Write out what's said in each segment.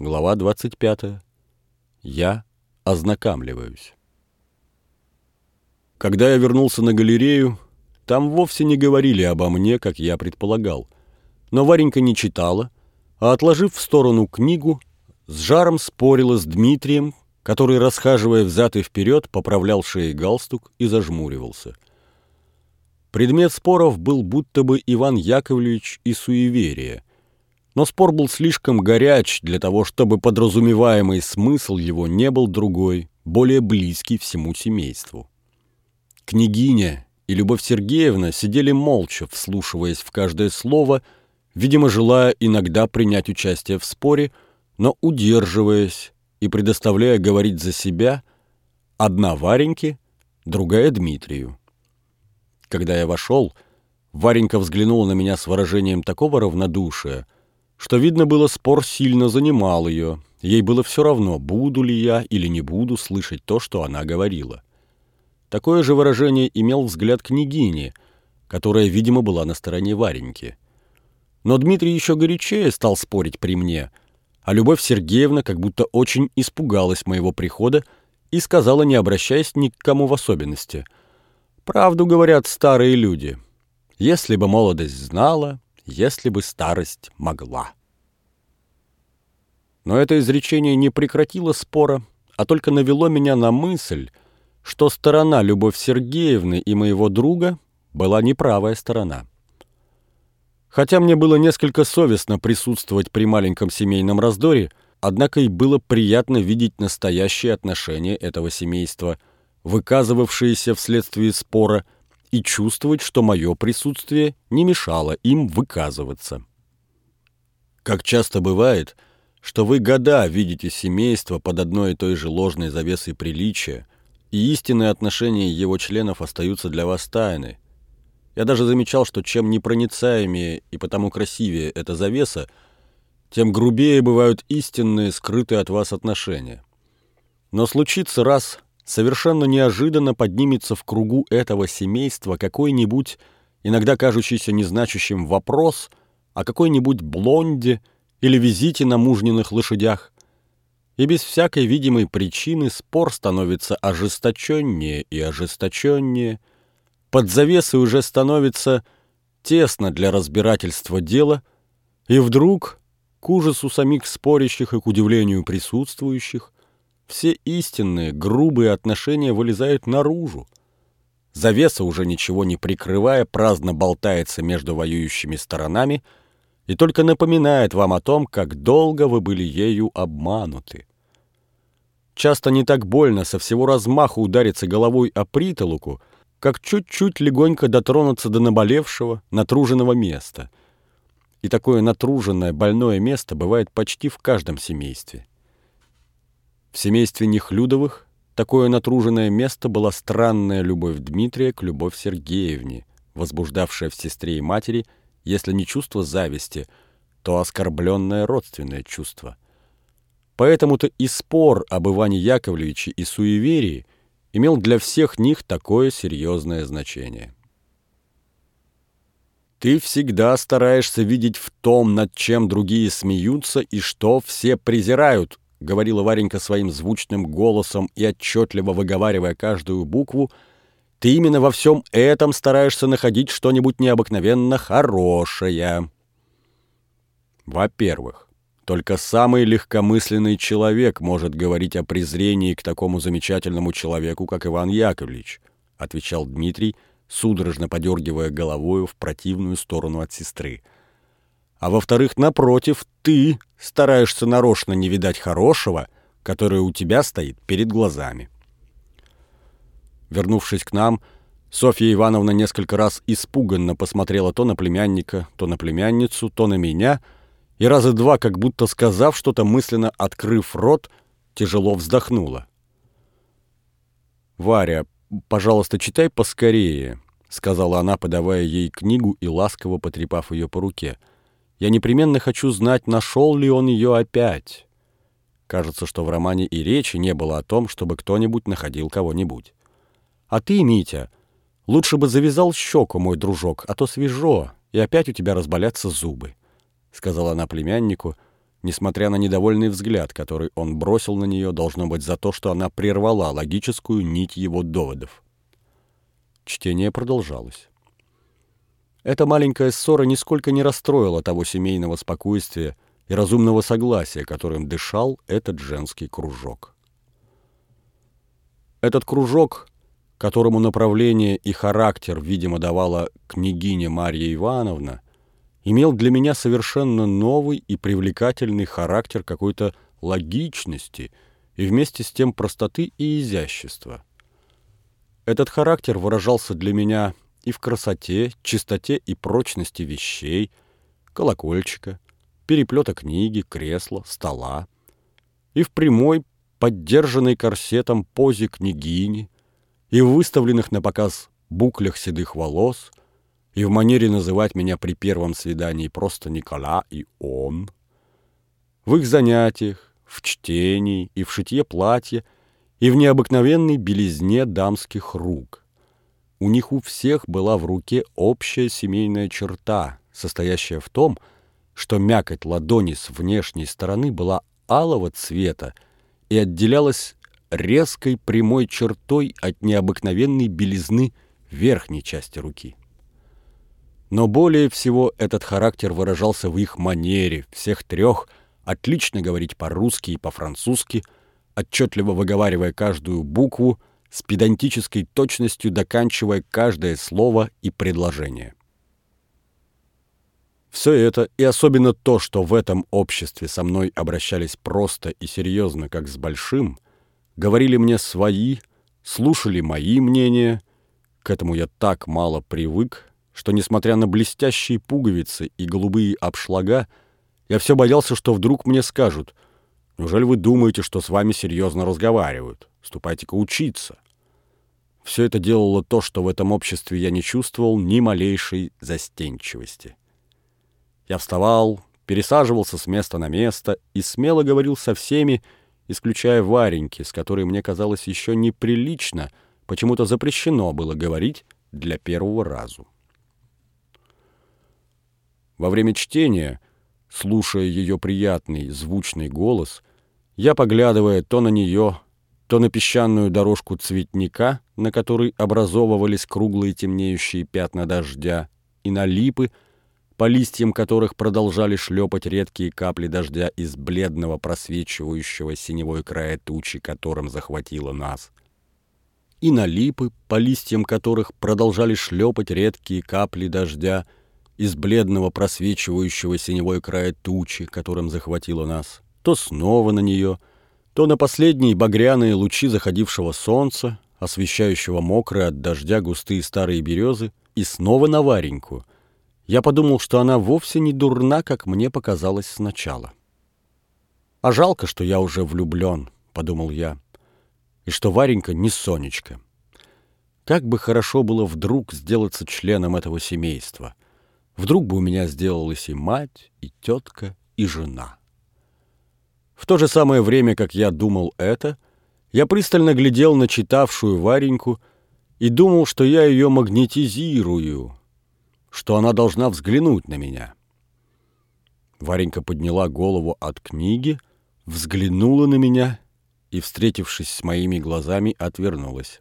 Глава 25. Я ознакомливаюсь. Когда я вернулся на галерею, там вовсе не говорили обо мне, как я предполагал. Но Варенька не читала, а, отложив в сторону книгу, с жаром спорила с Дмитрием, который, расхаживая взад и вперед, поправлял шеей галстук и зажмуривался. Предмет споров был будто бы Иван Яковлевич и суеверие. Но спор был слишком горяч для того, чтобы подразумеваемый смысл его не был другой, более близкий всему семейству. Княгиня и Любовь Сергеевна сидели молча, вслушиваясь в каждое слово, видимо, желая иногда принять участие в споре, но удерживаясь и предоставляя говорить за себя одна Вареньке, другая Дмитрию. Когда я вошел, Варенька взглянула на меня с выражением такого равнодушия, что, видно было, спор сильно занимал ее. Ей было все равно, буду ли я или не буду слышать то, что она говорила. Такое же выражение имел взгляд княгини, которая, видимо, была на стороне Вареньки. Но Дмитрий еще горячее стал спорить при мне, а Любовь Сергеевна как будто очень испугалась моего прихода и сказала, не обращаясь ни к кому в особенности — Правду говорят старые люди. Если бы молодость знала, если бы старость могла. Но это изречение не прекратило спора, а только навело меня на мысль, что сторона Любовь Сергеевны и моего друга была неправая сторона. Хотя мне было несколько совестно присутствовать при маленьком семейном раздоре, однако и было приятно видеть настоящие отношения этого семейства – выказывавшиеся вследствие спора, и чувствовать, что мое присутствие не мешало им выказываться. Как часто бывает, что вы года видите семейство под одной и той же ложной завесой приличия, и истинные отношения его членов остаются для вас тайны. Я даже замечал, что чем непроницаемее и потому красивее эта завеса, тем грубее бывают истинные, скрытые от вас отношения. Но случится раз, совершенно неожиданно поднимется в кругу этого семейства какой-нибудь, иногда кажущийся незначащим вопрос о какой-нибудь блонде или визите на мужниных лошадях. И без всякой видимой причины спор становится ожесточеннее и ожесточеннее, под завесой уже становится тесно для разбирательства дела, и вдруг, к ужасу самих спорящих и к удивлению присутствующих, все истинные, грубые отношения вылезают наружу. Завеса, уже ничего не прикрывая, праздно болтается между воюющими сторонами и только напоминает вам о том, как долго вы были ею обмануты. Часто не так больно со всего размаху удариться головой о притолоку, как чуть-чуть легонько дотронуться до наболевшего, натруженного места. И такое натруженное, больное место бывает почти в каждом семействе. В семействе Нехлюдовых такое натруженное место была странная любовь Дмитрия к Любовь Сергеевне, возбуждавшая в сестре и матери, если не чувство зависти, то оскорбленное родственное чувство. Поэтому-то и спор об Иване Яковлевиче и суеверии имел для всех них такое серьезное значение. Ты всегда стараешься видеть в том, над чем другие смеются и что все презирают, — говорила Варенька своим звучным голосом и отчетливо выговаривая каждую букву, «ты именно во всем этом стараешься находить что-нибудь необыкновенно хорошее». Во-первых, только самый легкомысленный человек может говорить о презрении к такому замечательному человеку, как Иван Яковлевич, отвечал Дмитрий, судорожно подергивая головою в противную сторону от сестры а во-вторых, напротив, ты стараешься нарочно не видать хорошего, которое у тебя стоит перед глазами. Вернувшись к нам, Софья Ивановна несколько раз испуганно посмотрела то на племянника, то на племянницу, то на меня, и раза два, как будто сказав что-то мысленно, открыв рот, тяжело вздохнула. «Варя, пожалуйста, читай поскорее», — сказала она, подавая ей книгу и ласково потрепав ее по руке — я непременно хочу знать, нашел ли он ее опять. Кажется, что в романе и речи не было о том, чтобы кто-нибудь находил кого-нибудь. А ты, Митя, лучше бы завязал щеку, мой дружок, а то свежо, и опять у тебя разболятся зубы, — сказала она племяннику, несмотря на недовольный взгляд, который он бросил на нее, должно быть за то, что она прервала логическую нить его доводов. Чтение продолжалось. Эта маленькая ссора нисколько не расстроила того семейного спокойствия и разумного согласия, которым дышал этот женский кружок. Этот кружок, которому направление и характер, видимо, давала княгиня Марья Ивановна, имел для меня совершенно новый и привлекательный характер какой-то логичности и вместе с тем простоты и изящества. Этот характер выражался для меня и в красоте, чистоте и прочности вещей, колокольчика, переплета книги, кресла, стола, и в прямой, поддержанной корсетом позе княгини, и в выставленных на показ буклях седых волос, и в манере называть меня при первом свидании просто Никола и он. В их занятиях, в чтении и в шитье платья, и в необыкновенной белизне дамских рук. У них у всех была в руке общая семейная черта, состоящая в том, что мякоть ладони с внешней стороны была алого цвета и отделялась резкой прямой чертой от необыкновенной белизны верхней части руки. Но более всего этот характер выражался в их манере, всех трех, отлично говорить по-русски и по-французски, отчетливо выговаривая каждую букву, с педантической точностью доканчивая каждое слово и предложение. Все это, и особенно то, что в этом обществе со мной обращались просто и серьезно, как с большим, говорили мне свои, слушали мои мнения, к этому я так мало привык, что, несмотря на блестящие пуговицы и голубые обшлага, я все боялся, что вдруг мне скажут, «Неужели вы думаете, что с вами серьезно разговаривают? Ступайте-ка учиться». Все это делало то, что в этом обществе я не чувствовал ни малейшей застенчивости. Я вставал, пересаживался с места на место и смело говорил со всеми, исключая Вареньки, с которой мне казалось еще неприлично, почему-то запрещено было говорить для первого разу. Во время чтения, слушая ее приятный, звучный голос, я, поглядывая то на нее, то на песчаную дорожку цветника, на которой образовывались круглые темнеющие пятна дождя, и на липы, по листьям которых продолжали шлепать редкие капли дождя из бледного просвечивающего синевой края тучи, которым захватило нас. И на липы, по листьям которых продолжали шлепать редкие капли дождя — из бледного просвечивающего синевой края тучи, которым захватило нас, то снова на нее, то на последние багряные лучи заходившего солнца, освещающего мокрые от дождя густые старые березы, и снова на Вареньку. Я подумал, что она вовсе не дурна, как мне показалось сначала. «А жалко, что я уже влюблен», — подумал я, — «и что Варенька не Сонечка. Как бы хорошо было вдруг сделаться членом этого семейства». Вдруг бы у меня сделалась и мать, и тетка, и жена. В то же самое время, как я думал это, я пристально глядел на читавшую Вареньку и думал, что я ее магнетизирую, что она должна взглянуть на меня. Варенька подняла голову от книги, взглянула на меня и, встретившись с моими глазами, отвернулась.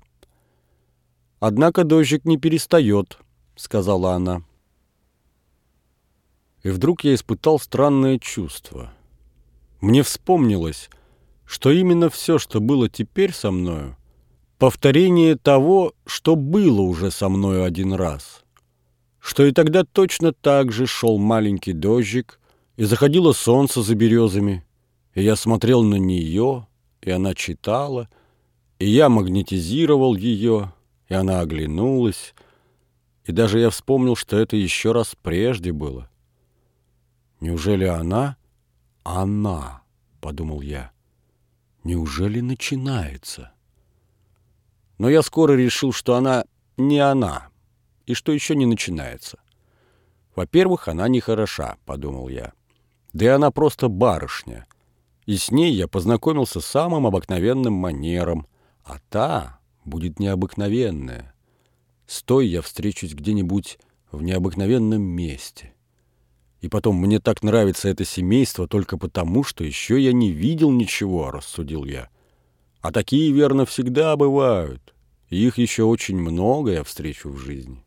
«Однако дождик не перестает», — сказала она и вдруг я испытал странное чувство. Мне вспомнилось, что именно все, что было теперь со мною, повторение того, что было уже со мною один раз. Что и тогда точно так же шел маленький дождик, и заходило солнце за березами, и я смотрел на нее, и она читала, и я магнетизировал ее, и она оглянулась, и даже я вспомнил, что это еще раз прежде было — Неужели она? Она, подумал я. Неужели начинается? Но я скоро решил, что она не она, и что еще не начинается. Во-первых, она нехороша, подумал я. Да и она просто барышня. И с ней я познакомился самым обыкновенным манером, а та будет необыкновенная. Стой, я встречусь где-нибудь в необыкновенном месте. И потом, мне так нравится это семейство только потому, что еще я не видел ничего, рассудил я. А такие, верно, всегда бывают. И их еще очень много я встречу в жизни.